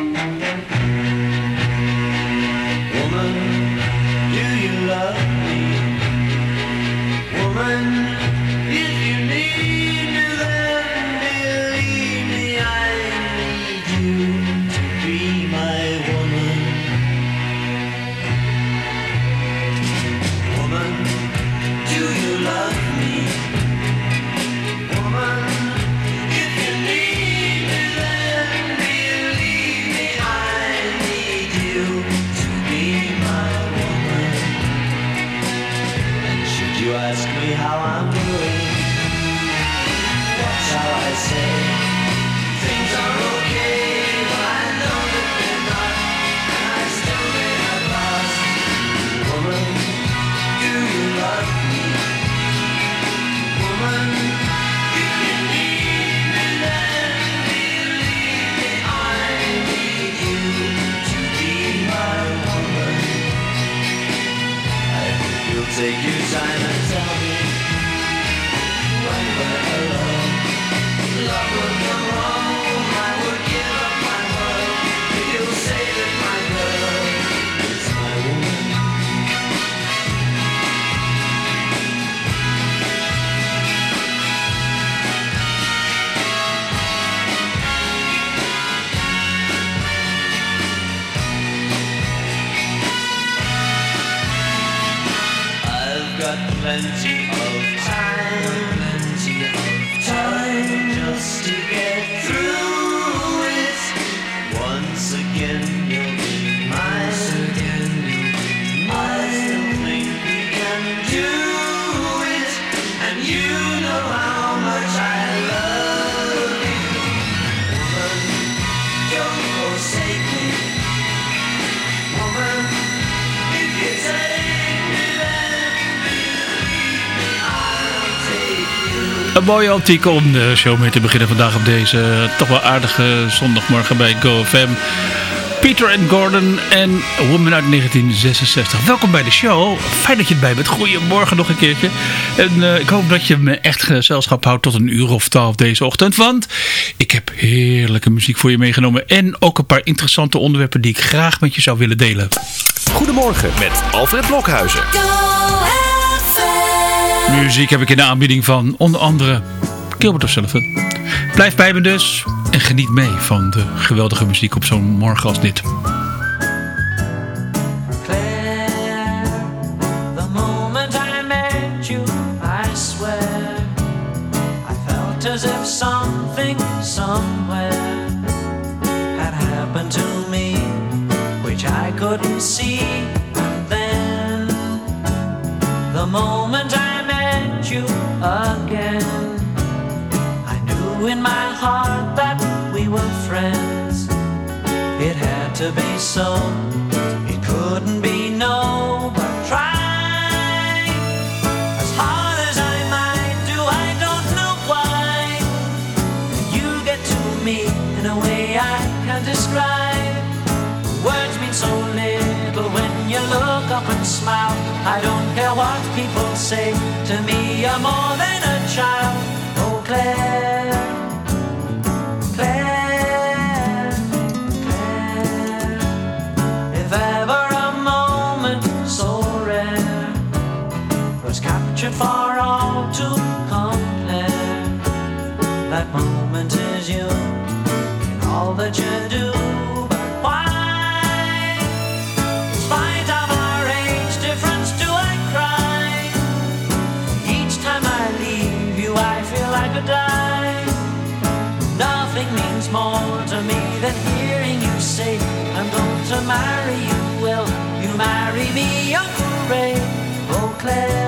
Woman. seventeen. Een mooi artikel om de show mee te beginnen vandaag op deze eh, toch wel aardige zondagmorgen bij GoFM. Peter and Gordon en Woman uit 1966. Welkom bij de show. Fijn dat je erbij bent. Goedemorgen nog een keertje. En uh, ik hoop dat je me echt gezelschap houdt tot een uur of twaalf deze ochtend. Want ik heb heerlijke muziek voor je meegenomen. En ook een paar interessante onderwerpen die ik graag met je zou willen delen. Goedemorgen met Alfred Blokhuizen. Muziek heb ik in de aanbieding van onder andere Gilbert O'Sullivan. Blijf bij me dus en geniet mee van de geweldige muziek op zo'n morgen als dit. To be so, it couldn't be no, but try. As hard as I might do, I don't know why. You get to me in a way I can't describe. Words mean so little when you look up and smile. I don't care what people say to me I'm more Claire.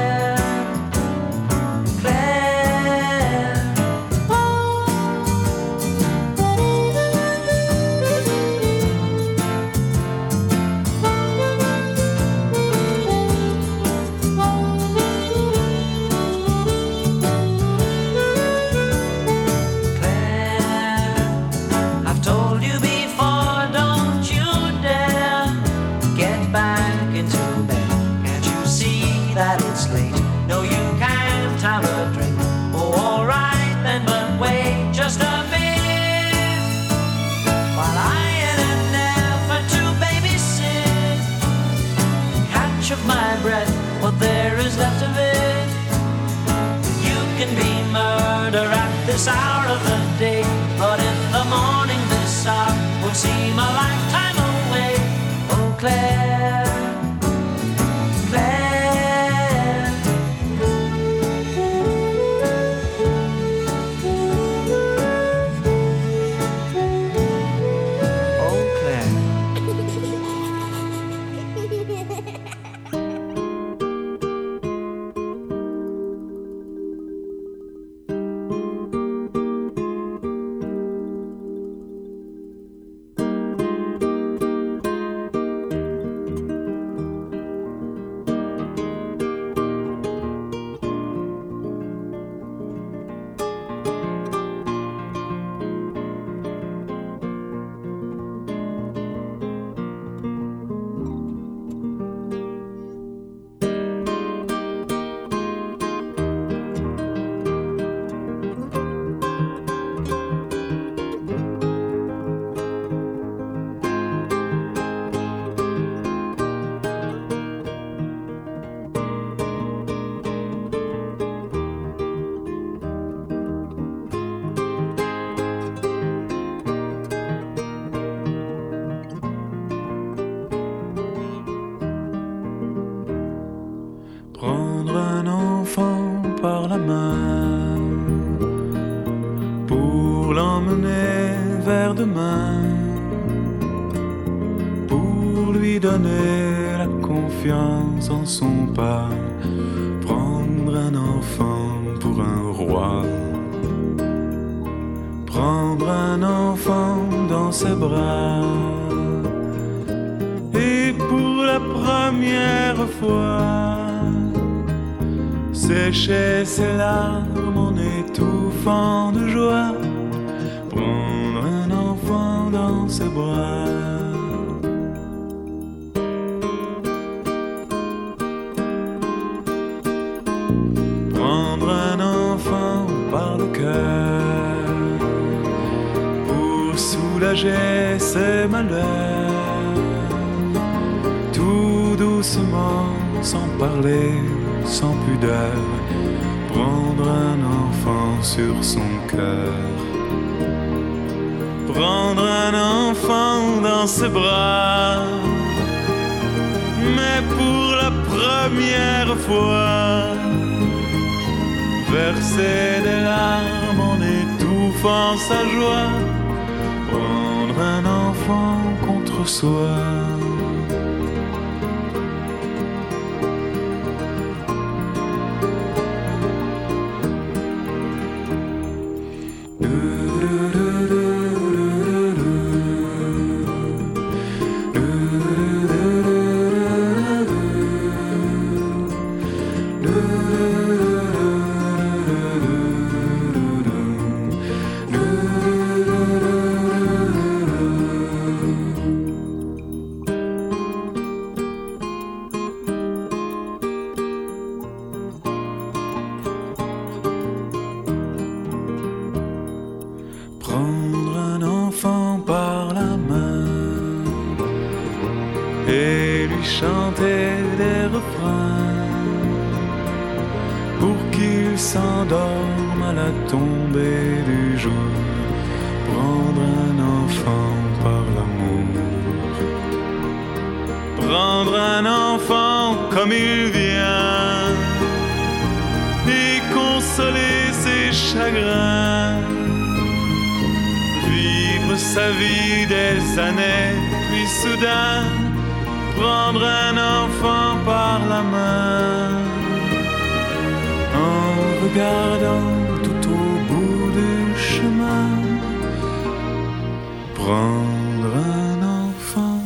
This hour of the day, but in the morning this hour will seem a lifetime ses malheurs. Tout doucement, sans parler, sans pudeur, prendre un enfant sur son cœur. Prendre un enfant dans ses bras, mais pour la première fois, verser des larmes en étouffant sa joie contre soi. chagrin. Vivre sa vie des années, puis soudain prendre un enfant par la main. En regardant tout au bout du chemin, prendre un enfant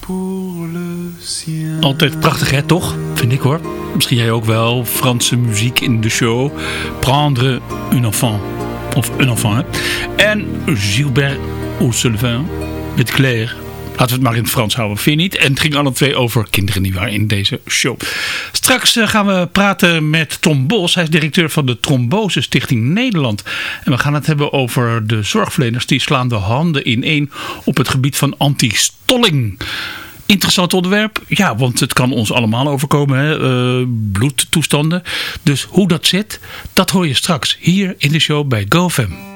pour le sien. Altijd prachtig, hè, toch? Vind ik hoor. Misschien jij ook wel. Franse muziek in de show. Prendre un enfant. Of un enfant, hè. En Gilbert O'Sullivan met Claire. Laten we het maar in het Frans houden, vind je niet? En het ging alle twee over kinderen waren in deze show. Straks eh, gaan we praten met Tom Bos. Hij is directeur van de Trombose Stichting Nederland. En we gaan het hebben over de zorgverleners die slaan de handen in één op het gebied van anti-stolling. Interessant onderwerp. Ja, want het kan ons allemaal overkomen. Hè? eh, bloedtoestanden. Dus hoe dat zit, dat hoor je straks hier in de show bij GoFam.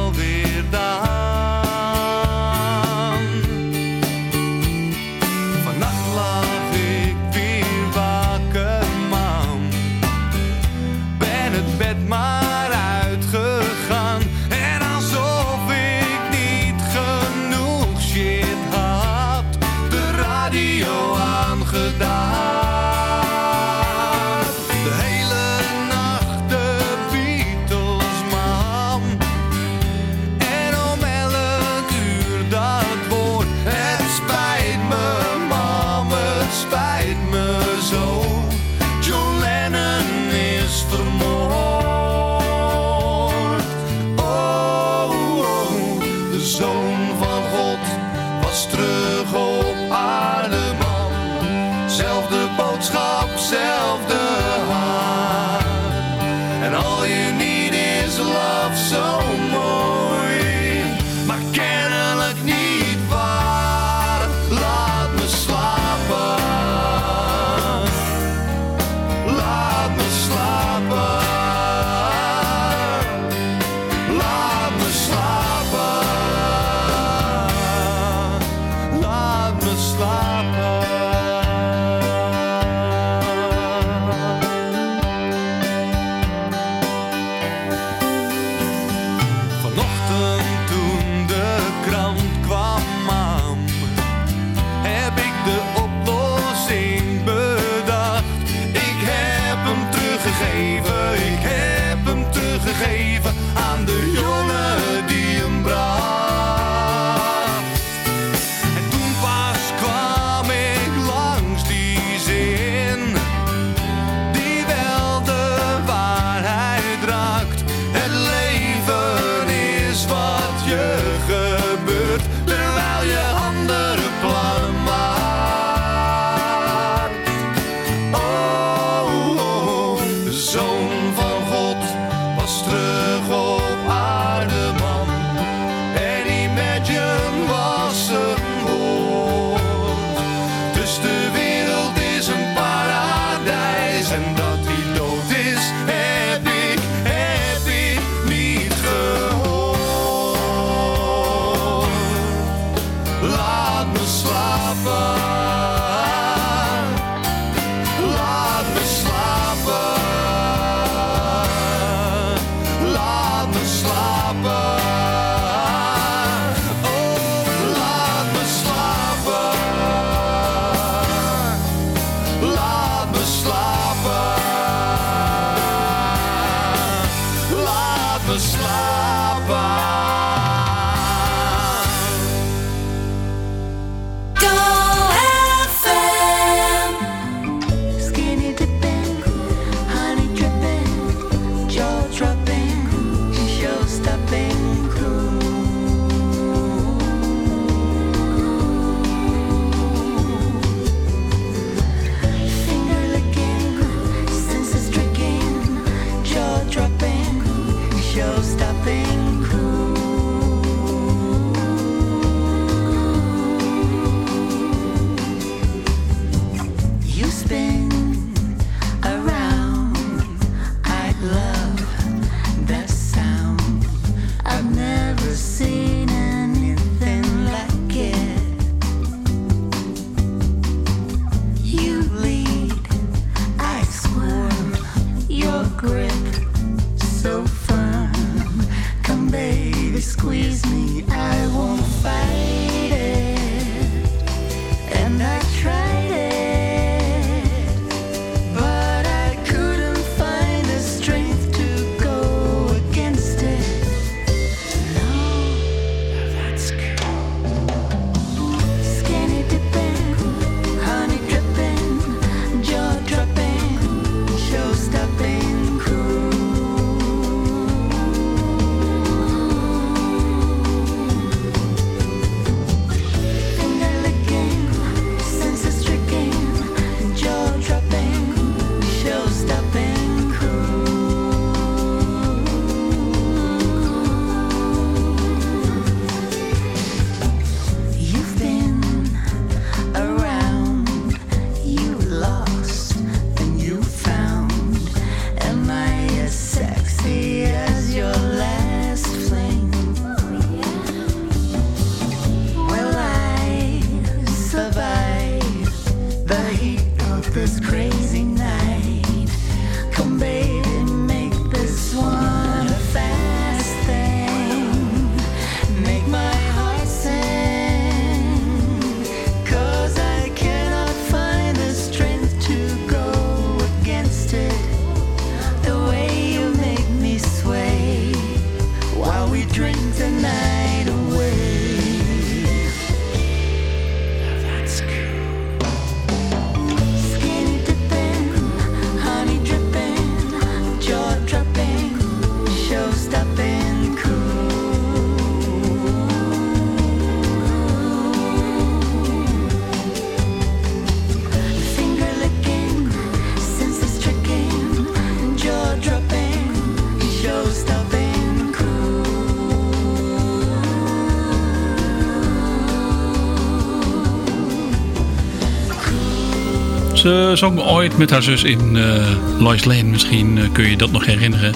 Ze zong ooit met haar zus in uh, Lois Lane. Misschien uh, kun je dat nog herinneren.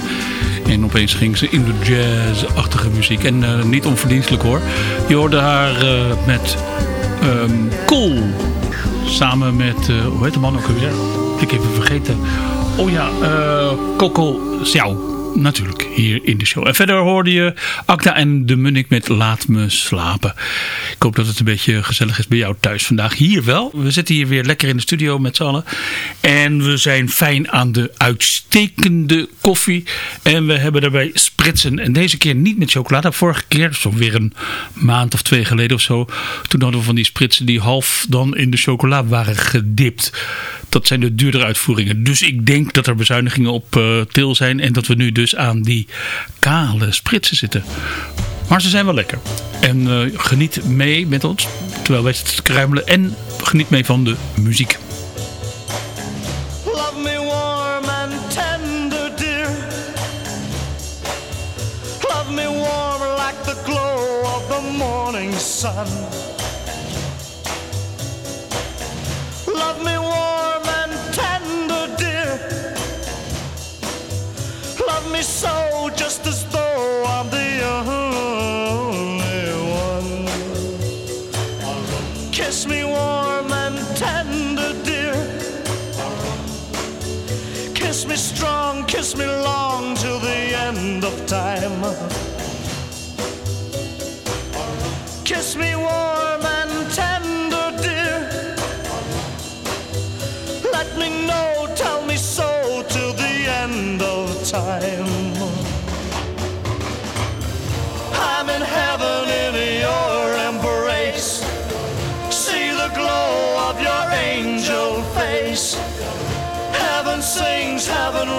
En opeens ging ze in de jazz-achtige muziek. En niet onverdienstelijk hoor. Je hoorde haar met um, Cool. Samen met, hoe heet de man ook weer? Ik even vergeten. Oh ja, Coco Xiao natuurlijk hier in de show. En verder hoorde je Akda en de Munnik met Laat me slapen. Ik hoop dat het een beetje gezellig is bij jou thuis vandaag. Hier wel. We zitten hier weer lekker in de studio met z'n allen. En we zijn fijn aan de uitstekende koffie. En we hebben daarbij spritsen. En deze keer niet met chocolade. Vorige keer, zo weer een maand of twee geleden of zo. Toen hadden we van die spritsen die half dan in de chocola waren gedipt. Dat zijn de duurdere uitvoeringen. Dus ik denk dat er bezuinigingen op uh, til zijn. En dat we nu dus aan die kale spritsen zitten. Maar ze zijn wel lekker. En uh, geniet mee met ons. Terwijl wij zitten te kruimelen. En geniet mee van de muziek. Love me warm and tender dear. Love me warm like the glow of the morning sun.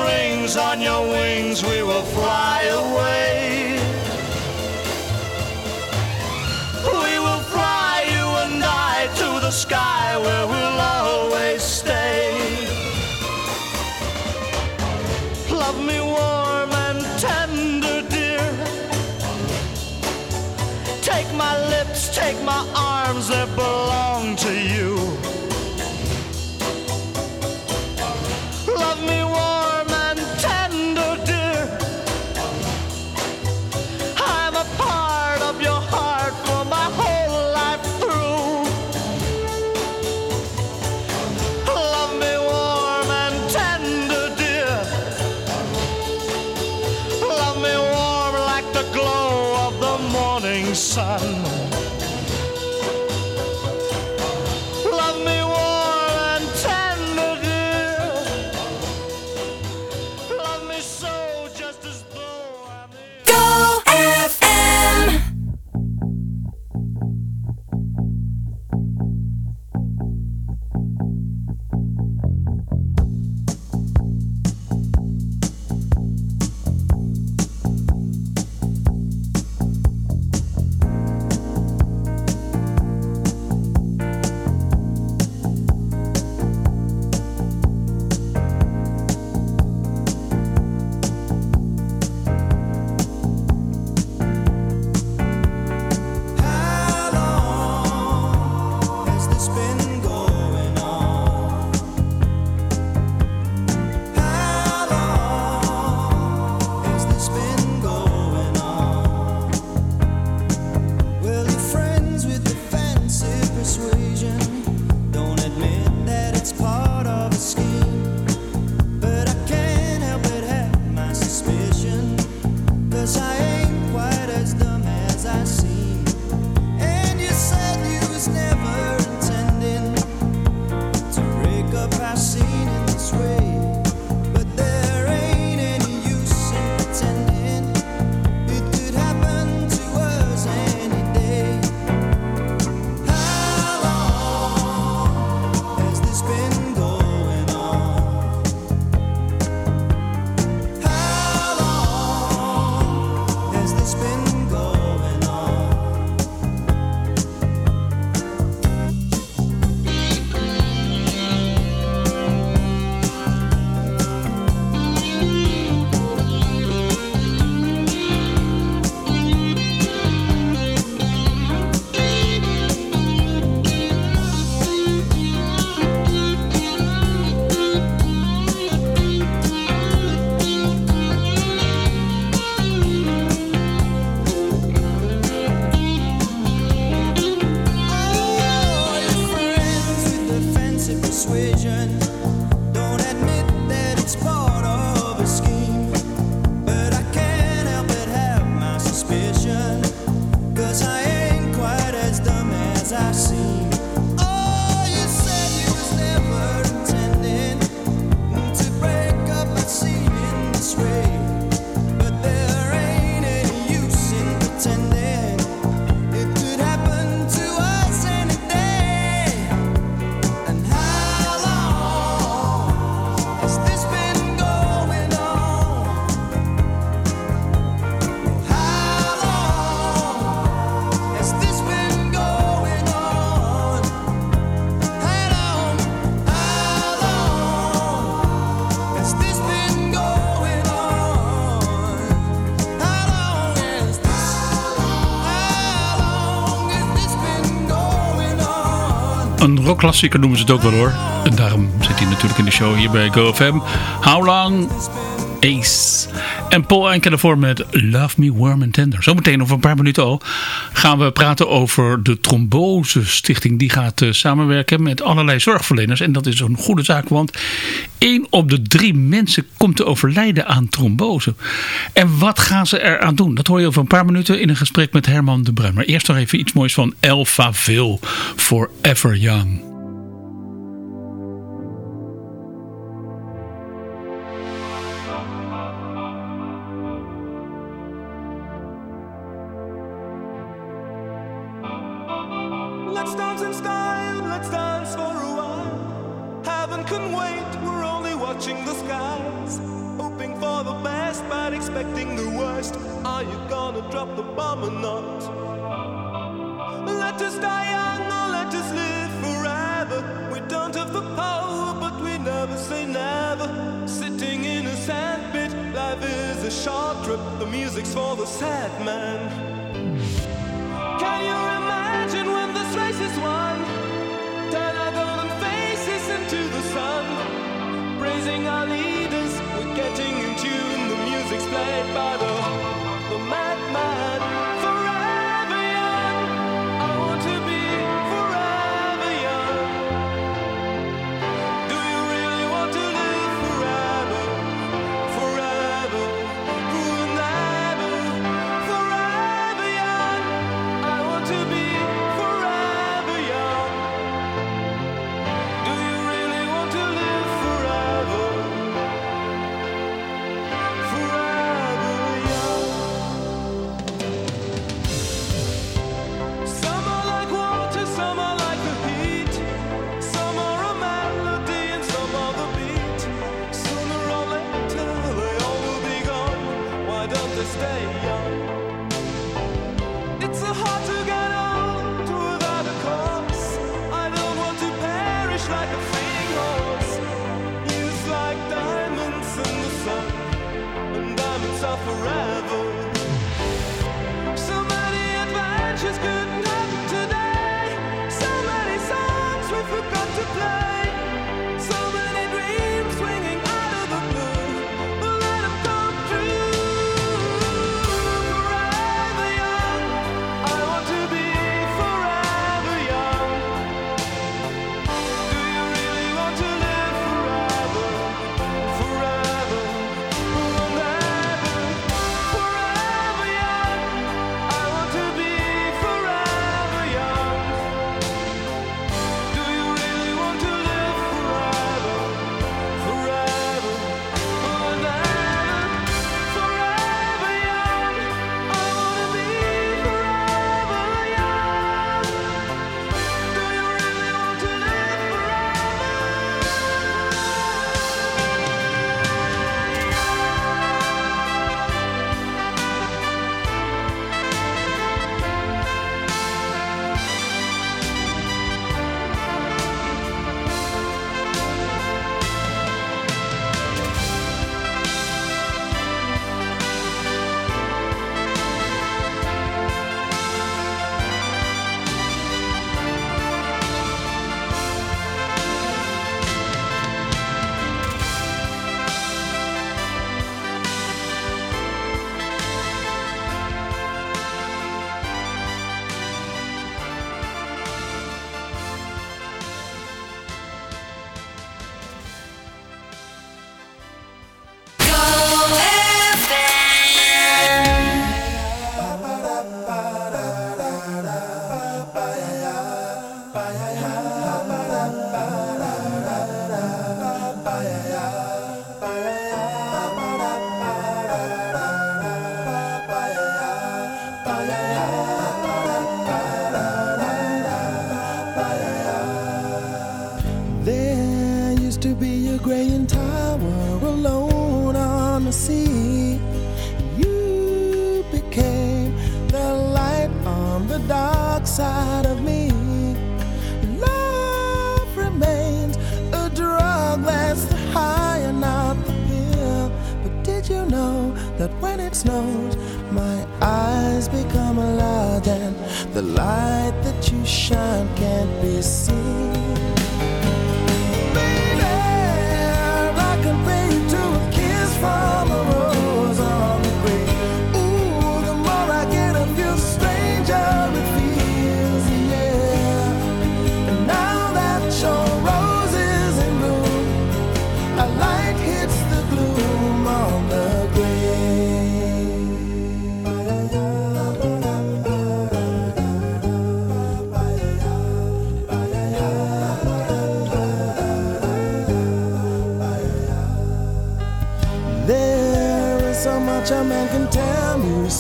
Rings, on your wings we will fly away. Sun. Rockklassieker noemen ze het ook wel hoor. En daarom zit hij natuurlijk in de show hier bij GoFM. How Long Ace. En Paul Enke ervoor met Love Me Warm and Tender. Zometeen over een paar minuten al gaan we praten over de Trombose Stichting. Die gaat uh, samenwerken met allerlei zorgverleners. En dat is een goede zaak, want één op de drie mensen komt te overlijden aan trombose. En wat gaan ze eraan doen? Dat hoor je over een paar minuten in een gesprek met Herman de Bruin. Maar eerst nog even iets moois van Elfa Vil, Forever Young.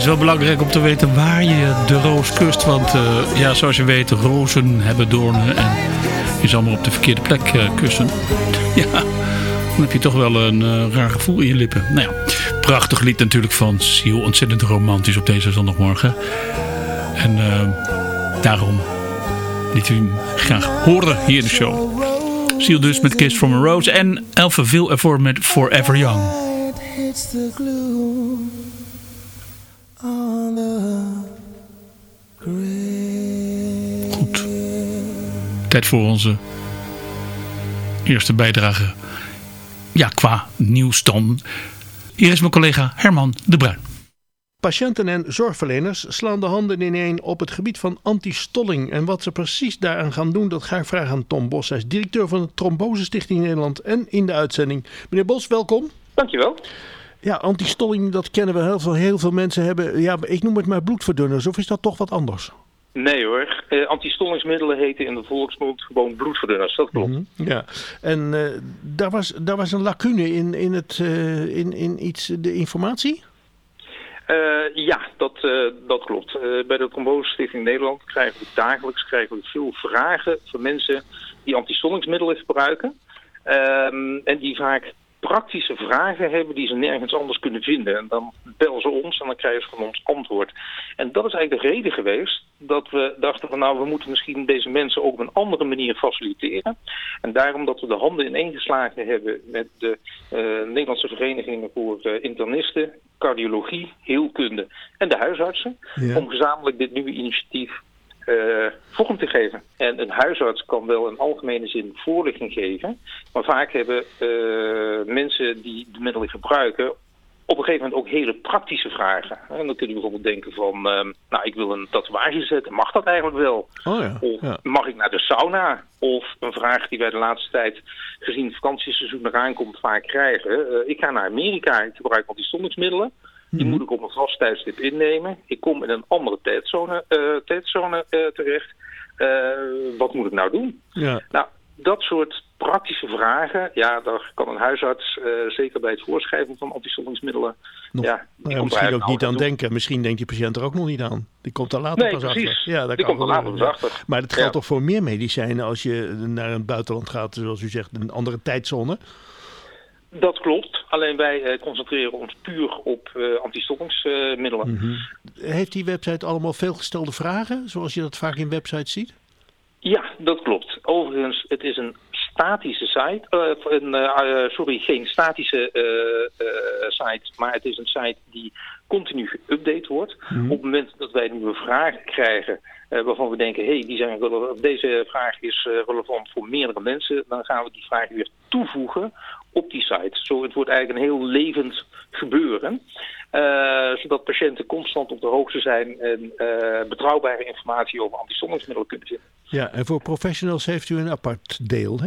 Is wel belangrijk om te weten waar je de roos kust. Want eh, ja, zoals je weet, rozen hebben doornen. En je zal maar op de verkeerde plek eh, kussen. Ja, dan heb je toch wel een eh, raar gevoel in je lippen. Nou ja, prachtig lied natuurlijk van Siel. Ontzettend romantisch op deze zondagmorgen. En daarom liet u hem graag horen hier in de show. Siel dus met Kiss from a Rose. En Elphaville ervoor met Forever Young. Goed. Tijd voor onze eerste bijdrage. Ja, qua nieuws dan. Hier is mijn collega Herman de Bruin. Patiënten en zorgverleners slaan de handen ineen op het gebied van antistolling. En wat ze precies daaraan gaan doen, dat ga ik vragen aan Tom Bos. Hij is directeur van de Trombose Stichting Nederland en in de uitzending. Meneer Bos, welkom. Dankjewel. Ja, antistolling, dat kennen we heel veel. Heel veel mensen hebben, ja, ik noem het maar bloedverdunners. Of is dat toch wat anders? Nee hoor, eh, antistollingsmiddelen heten in de volksmond gewoon bloedverdunners, dat klopt. Mhm, Ja, en eh, daar, was, daar was een lacune in, in, het, eh, in, in iets, de informatie? Ja, dat, dat klopt. Bij de Trombose Stichting Nederland krijgen we dagelijks krijgen we veel vragen van mensen die antistollingsmiddelen gebruiken. Ehm, en die vaak praktische vragen hebben die ze nergens anders kunnen vinden. En dan bellen ze ons en dan krijgen ze van ons antwoord. En dat is eigenlijk de reden geweest dat we dachten van nou, we moeten misschien deze mensen ook op een andere manier faciliteren. En daarom dat we de handen ineengeslagen hebben met de eh, Nederlandse Verenigingen voor eh, Internisten, Cardiologie, Heelkunde en de huisartsen. Ja. Om gezamenlijk dit nieuwe initiatief eh, vorm te geven. En een huisarts kan wel in algemene zin voorlichting geven. Maar vaak hebben eh, mensen die de middelen gebruiken op een gegeven moment ook hele praktische vragen. En dan kun je bijvoorbeeld denken van, ehm, nou ik wil een tatoeage zetten, mag dat eigenlijk wel? Oh ja. Of ja. mag ik naar de sauna? Of een vraag die wij de laatste tijd, gezien het vakantieseizoen eraan komt, vaak krijgen. Eh, ik ga naar Amerika, ik gebruik antistollingsmiddelen. Die moet ik op een vast tijdstip innemen. Ik kom in een andere tijdzone, eh, tijdzone eh, terecht. Eh, wat moet ik nou doen? ja. Nou, dat soort praktische vragen, ja, daar kan een huisarts, zeker bij het voorschrijven van antistollingsmiddelen, Nog- ja, Nou die ja, misschien ook niet aan denken. Misschien denkt die patiënt er ook nog niet aan. Die komt er later Nee, pas precies. achter. Ja, Die kan komt er later pas achter. Maar dat geldt Ja. toch voor meer medicijnen als je naar een buitenland gaat, zoals u zegt, een andere tijdzone. Dat klopt, alleen wij eh, concentreren ons puur op antistollingsmiddelen. Mhm. Heeft die website allemaal veelgestelde vragen, zoals je dat vaak in websites ziet? Ja, dat klopt. Overigens, het is een statische site. eh, een, sorry, geen statische site, maar het is een site die continu geüpdate wordt. Op het moment dat wij nieuwe vragen krijgen waarvan we denken, hé, hey, die zijn deze vraag is relevant voor meerdere mensen, dan gaan we die vragen weer toevoegen op die site. Zo, het wordt eigenlijk een heel levend gebeuren. eh, zodat patiënten constant op de hoogte zijn en eh, betrouwbare informatie over antistollingsmiddelen kunnen vinden. Ja, en voor professionals heeft u een apart deel, hè?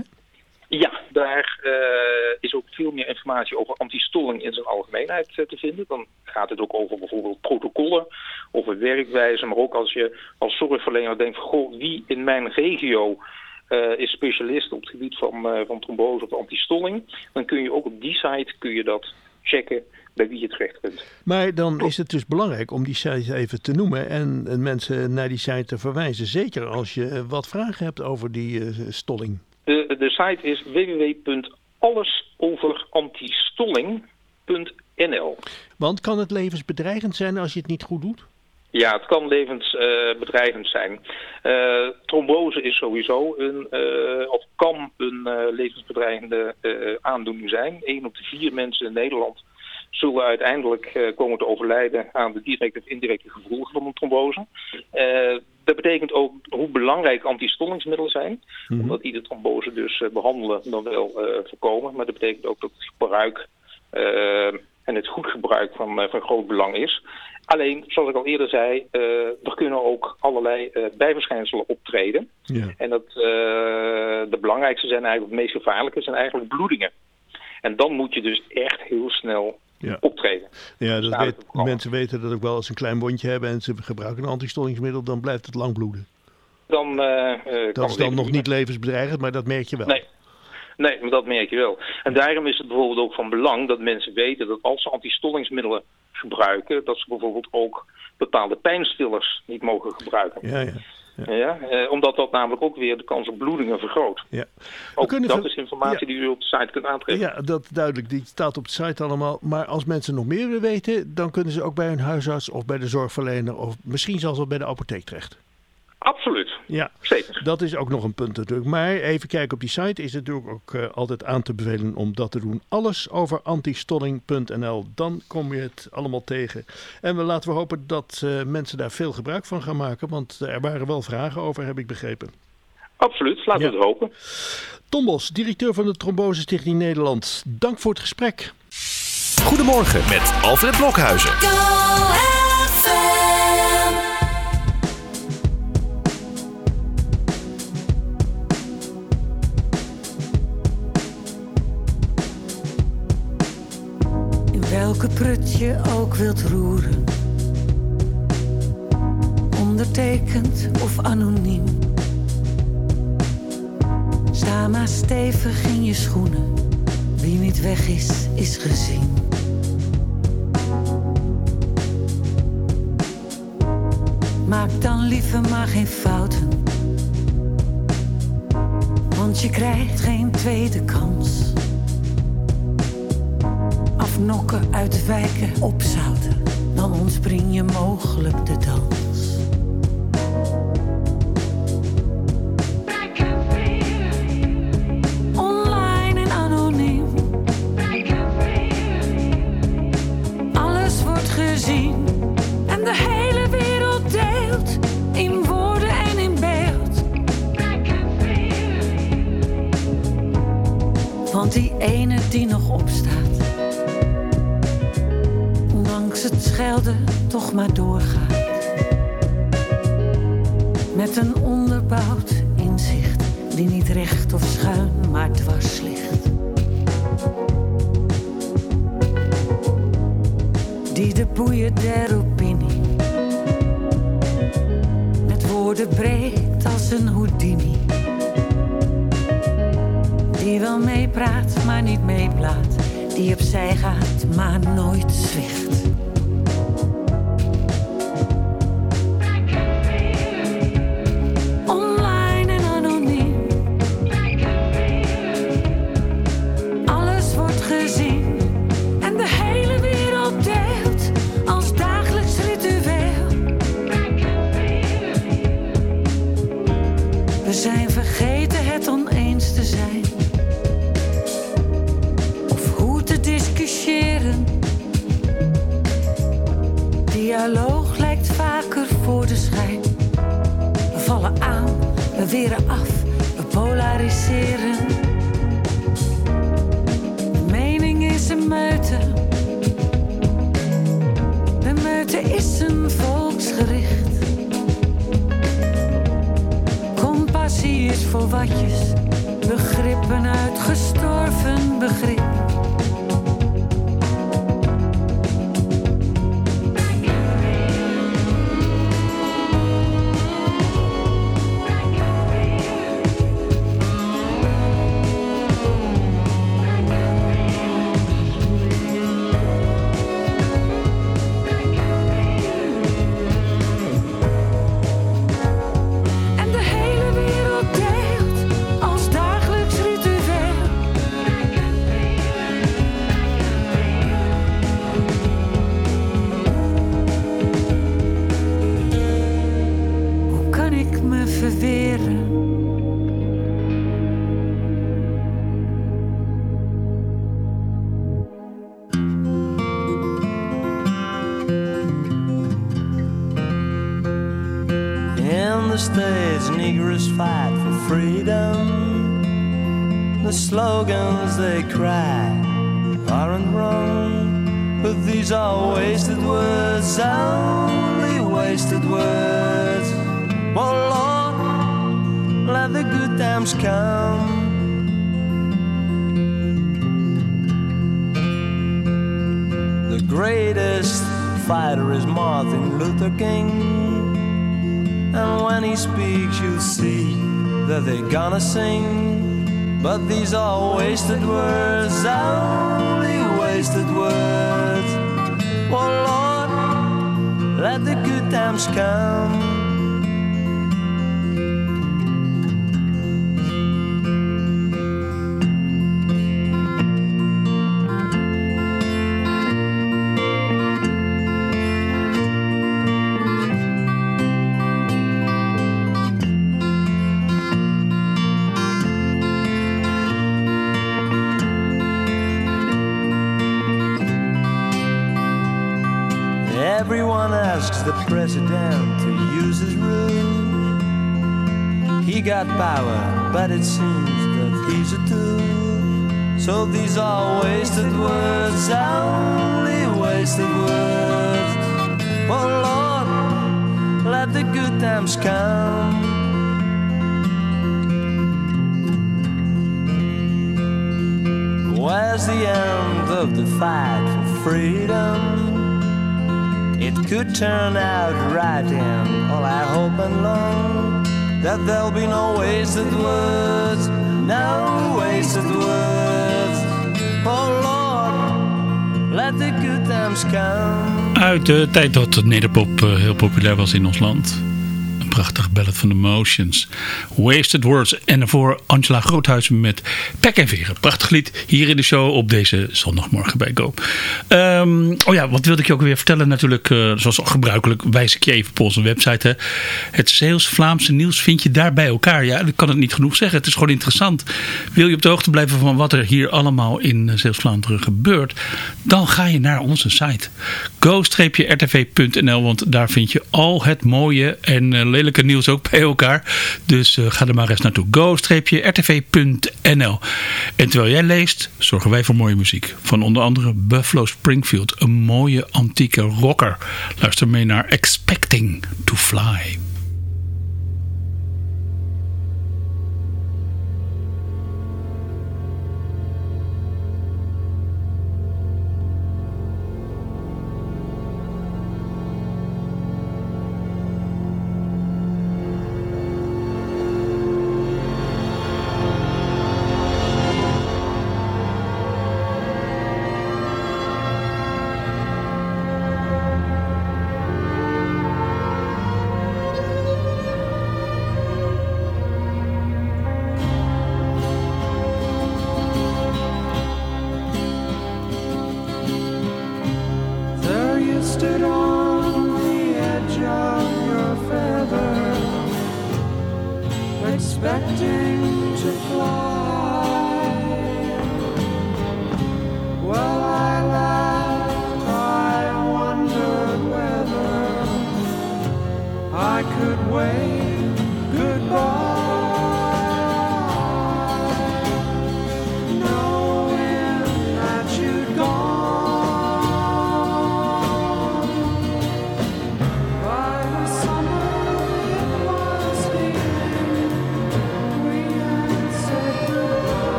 Ja, daar eh, is ook veel meer informatie over antistolling in zijn algemeenheid te vinden. Dan gaat het ook over bijvoorbeeld protocollen, over werkwijze. Maar ook als je als zorgverlener denkt van, goh, wie in mijn regio eh, is specialist op het gebied van, eh, van trombose of antistolling. Dan kun je ook op die site kun je dat checken bij wie je terecht kunt. Maar dan is het dus belangrijk om die site even te noemen en eh, mensen naar die site te verwijzen. Zeker als je wat vragen hebt over die stolling. De, de site is www.allesoverantistalling.nl. Want kan het levensbedreigend zijn als je het niet goed doet? Ja, het kan levensbedreigend zijn. Eh, trombose is sowieso een, eh, of kan een eh, levensbedreigende aandoening zijn. Eén op de vier mensen in Nederland zullen uiteindelijk komen te overlijden aan de directe of indirecte gevolgen van een trombose. Dat betekent ook hoe belangrijk antistollingsmiddelen zijn. Omdat die de trombose dus eh, behandelen dan wel voorkomen. Maar dat betekent ook dat het gebruik en het goed gebruik van, van groot belang is. Alleen, zoals ik al eerder zei, eh, er kunnen ook allerlei eh, bijverschijnselen optreden. Ja. En dat, eh, de belangrijkste zijn eigenlijk, het meest gevaarlijke, zijn eigenlijk bloedingen. En dan moet je dus echt heel snel Ja. optreden. Ja, dat weet, ook al. mensen weten dat ook wel als ze een klein wondje hebben en ze gebruiken een antistollingsmiddel, dan blijft het lang bloeden. Dan, Dat is dan nog niet levensbedreigend, maar dat merk je wel. Nee. Nee, maar dat merk je wel. En daarom is het bijvoorbeeld ook van belang dat mensen weten dat als ze antistollingsmiddelen gebruiken, dat ze bijvoorbeeld ook bepaalde pijnstillers niet mogen gebruiken. Ja, ja. Ja, eh, omdat dat namelijk ook weer de kans op bloedingen vergroot. ja. Ook dat is informatie die u op de site kunt aantrekken. Ja, dat duidelijk. Die staat op de site allemaal. Maar als mensen nog meer willen weten, dan kunnen ze ook bij hun huisarts of bij de zorgverlener of misschien zelfs wel bij de apotheek terecht. Absoluut, Ja, zeker. dat is ook nog een punt natuurlijk. Maar even kijken op die site is het natuurlijk ook eh, altijd aan te bevelen om dat te doen. Alles over antistolling.nl. Dan kom je het allemaal tegen. En we laten we hopen dat eh, mensen daar veel gebruik van gaan maken. Want er waren wel vragen over, heb ik begrepen. Absoluut, laten we het hopen. Tom Bos, directeur van de Trombose Stichting Nederland. Dank voor het gesprek. Goedemorgen met Alfred Blokhuizen. welke prut je ook wilt roeren. Ondertekend of anoniem. Sta maar stevig in je schoenen. Wie niet weg is, is gezien. Maak dan liever maar geen fouten. Want je krijgt geen tweede kans afnokken, uitwijken, opzouten. Dan ontspring je mogelijk de dans. het gestorven begrip. sing, but these are wasted words. power, but it seems that he's a tool. So these are wasted words, only wasted words. Oh Lord, let the good times come. Where's the end of the fight for freedom? It could turn out right, and all I hope and long that there'll be no wasted words, no wasted words. Oh Lord, let the good times come. Uit de tijd dat de nederpop eh, heel populair was in ons land. Een prachtig van the Motions. Wasted Words. En daarvoor Angela Groothuizen met Pek en Veren. Prachtig lied hier in de show op deze zondagmorgen bij Go. Ehm, oh ja, wat wilde ik je ook weer vertellen? Natuurlijk, eh, zoals gebruikelijk, wijs ik je even op onze website. Het Zeeuws Vlaamse nieuws vind je daar bij elkaar. Ja, ik kan het niet genoeg zeggen. Het is gewoon interessant. Wil je op de hoogte blijven van wat er hier allemaal in eh, Zeeuws-Vlaanderen gebeurt? Dan ga je naar onze site. go-rtv.nl Want daar vind je al het mooie en uh, lelijke nieuws bij elkaar. Dus uh, ga er maar eens naartoe. go-rtv.nl En terwijl jij leest, zorgen wij voor mooie muziek. Van onder andere Buffalo Springfield. Een mooie antieke rocker. Luister mee naar Expecting to Fly.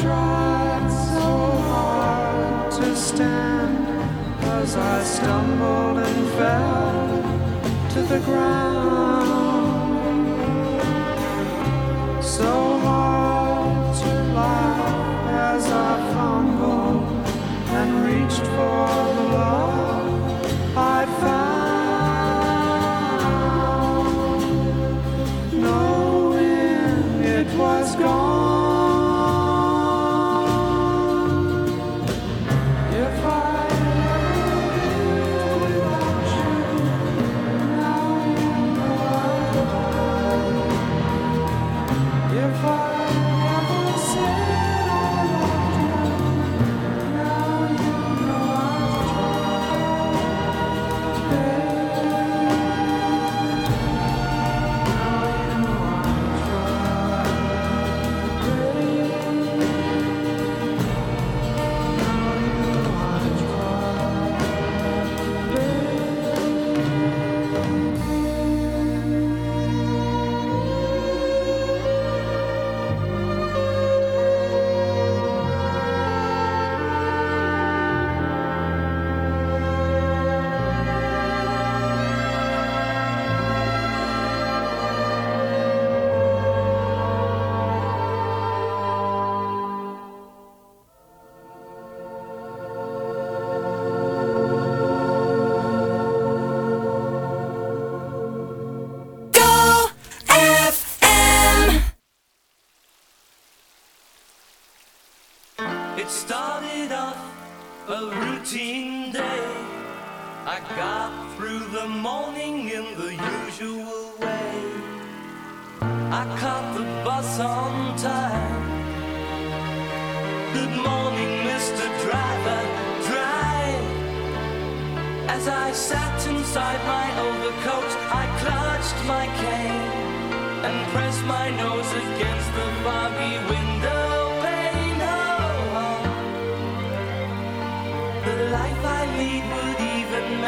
Tried so hard to stand as I stumbled and fell to the ground. So hard to laugh as I fumbled and reached for started off a routine day. I got through the morning in the usual way. I caught the bus on time. Good morning, Mr. Driver. Drive. As I sat inside my overcoat, I clutched my cane and pressed my nose against the foggy window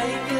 make it.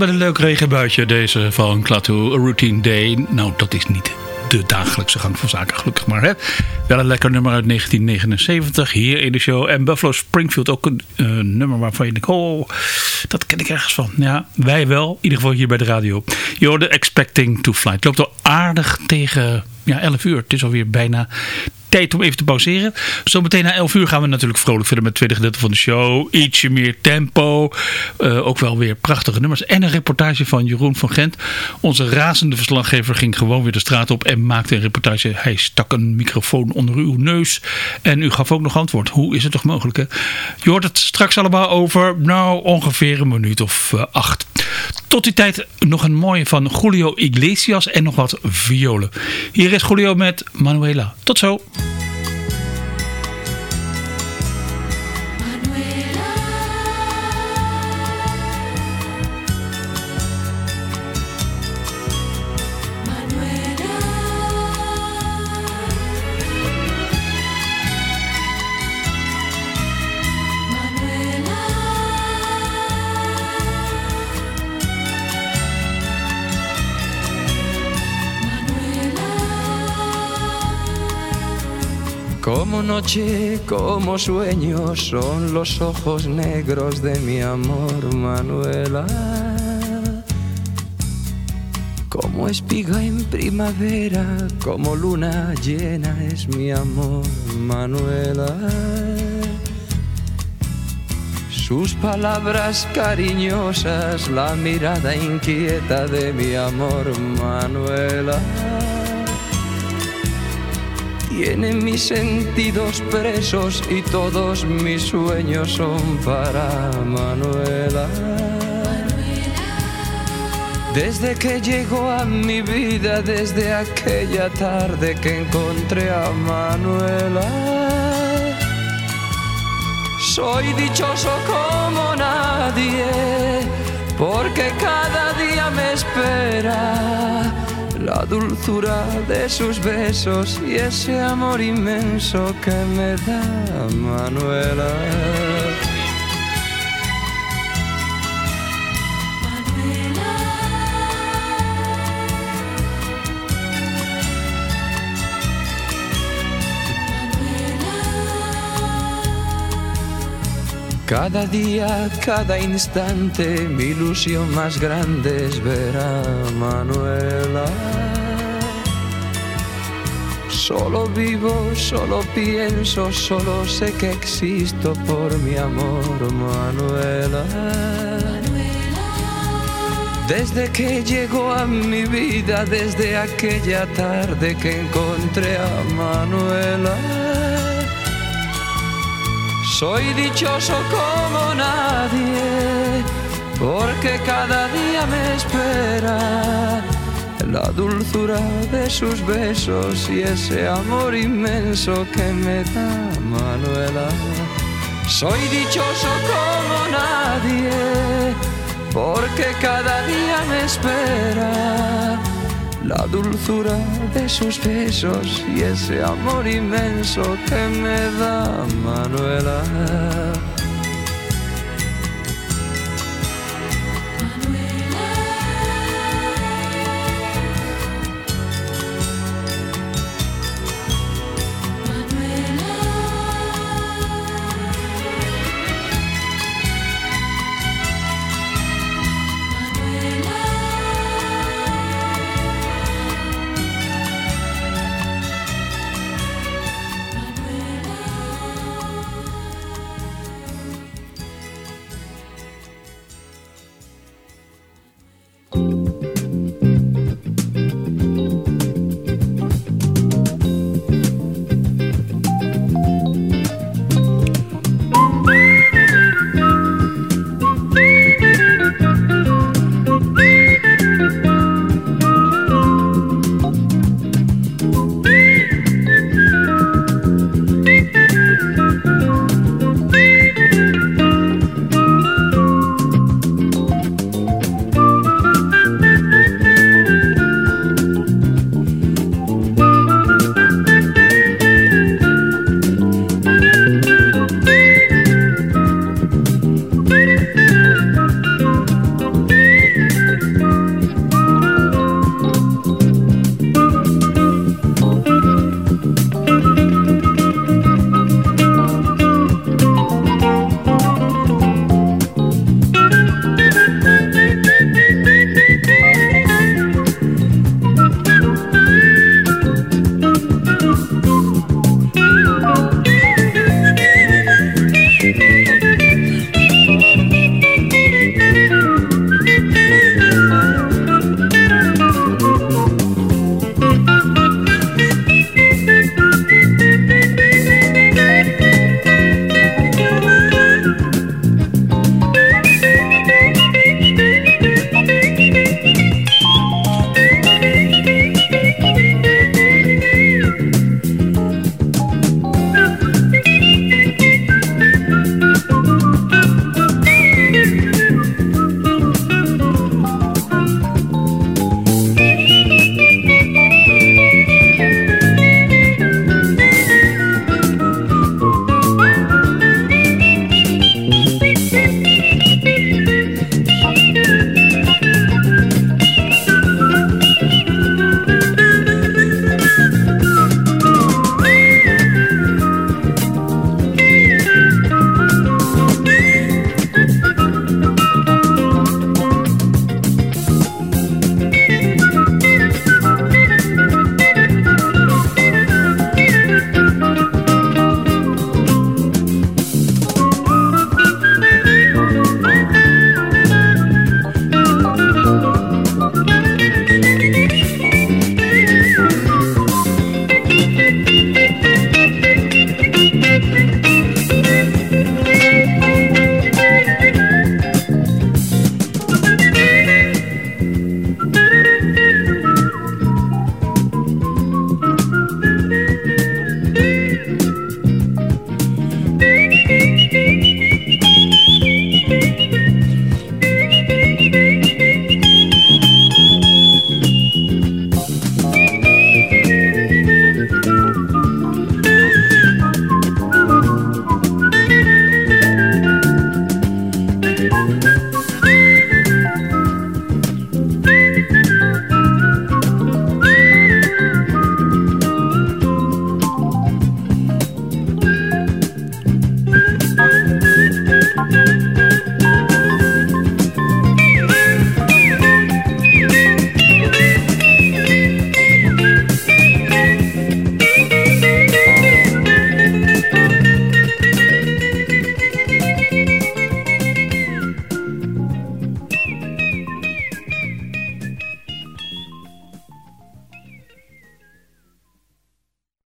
Met een leuk regenbuitje, deze van Klaatu, Routine Day. Nou, dat is niet de dagelijkse gang van zaken, gelukkig maar. Hè? Wel een lekker nummer uit 1979, hier in de show. En Buffalo Springfield, ook een eh, nummer waarvan je denkt... oh, dat ken ik ergens van. Ja, wij wel, in ieder geval hier bij de radio. Je hoorde Expecting to Fly. Het loopt al aardig tegen ja, 11 uur. Het is alweer bijna tijd om even te pauzeren. Zometeen na 11 uur gaan we natuurlijk vrolijk verder met het tweede gedeelte van de show. Ietsje meer tempo. Uh, ook wel weer prachtige nummers. En een reportage van Jeroen van Gent. Onze razende verslaggever ging gewoon weer de straat op en maakte een reportage. Hij stak een microfoon onder uw neus. En u gaf ook nog antwoord. Hoe is het toch mogelijk? Hè? Je hoort het straks allemaal over nou ongeveer een minuut of uh, acht. Tot die tijd nog een mooie van Julio Iglesias en nog wat violen. Hier is Julio met Manuela. Tot zo. Noche, como sueño, son los ojos negros de mi amor, Manuela. Como espiga en primavera, como luna llena es mi amor, Manuela. Sus palabras cariñosas, la mirada inquieta de mi amor, Manuela. Tiene mis sentidos presos y todos mis sueños son para Manuela. Desde que llegó a mi vida, desde aquella tarde que encontré a Manuela. Soy dichoso como nadie, porque cada día me espera la dulzura de sus besos y ese amor inmenso que me da Manuela. Cada día, cada instante, mi ilusión más grande es ver a Manuela. Solo vivo, solo pienso, solo sé que existo por mi amor, Manuela. Desde que llegó a mi vida, desde aquella tarde que encontré a Manuela. Soy dichoso como nadie, porque cada día me espera la dulzura de sus besos y ese amor inmenso que me da Manuela. Soy dichoso como nadie, porque cada día me espera la dulzura de sus besos y ese amor inmenso que me da Manuela.